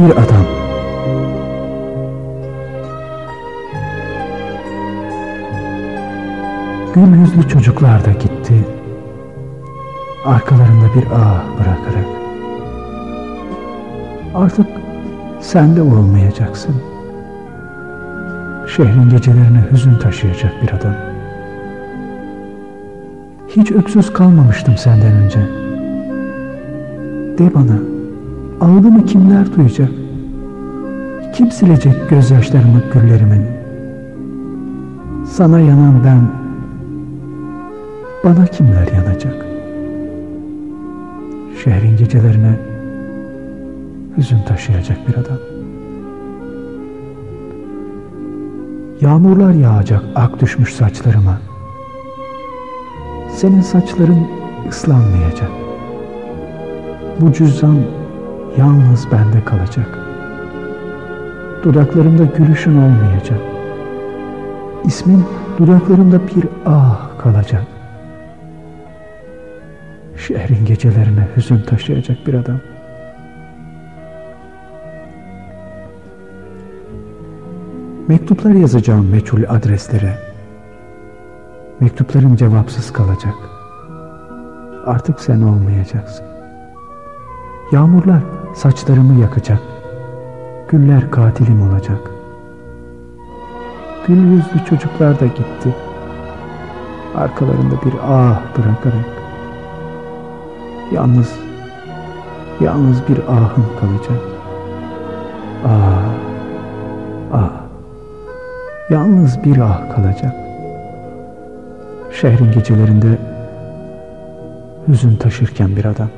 Bir adam. Gül yüzlü çocuklar da gitti Arkalarında bir ağ bırakarak Artık sen de olmayacaksın Şehrin gecelerine hüzün taşıyacak bir adam Hiç öksüz kalmamıştım senden önce De bana Ağlımı kimler duyacak? Kim silecek gözyaşlarımı güllerimin? Sana yanan ben, bana kimler yanacak? Şehrin gecelerine hüzün taşıyacak bir adam. Yağmurlar yağacak ak düşmüş saçlarıma. Senin saçların ıslanmayacak. Bu cüzdan yalnız bende kalacak. Dudaklarımda gülüşün olmayacak. İsmin dudaklarımda bir ah kalacak. Şehrin gecelerine hüzün taşıyacak bir adam. Mektuplar yazacağım meçhul adreslere. Mektuplarım cevapsız kalacak. Artık sen olmayacaksın. Yağmurlar saçlarımı yakacak. Güller katilim olacak. Gül yüzlü çocuklar da gitti. Arkalarında bir ah bırakarak. Yalnız, yalnız bir ahım kalacak. Ah, ah. Yalnız bir ah kalacak. Şehrin gecelerinde hüzün taşırken bir adam.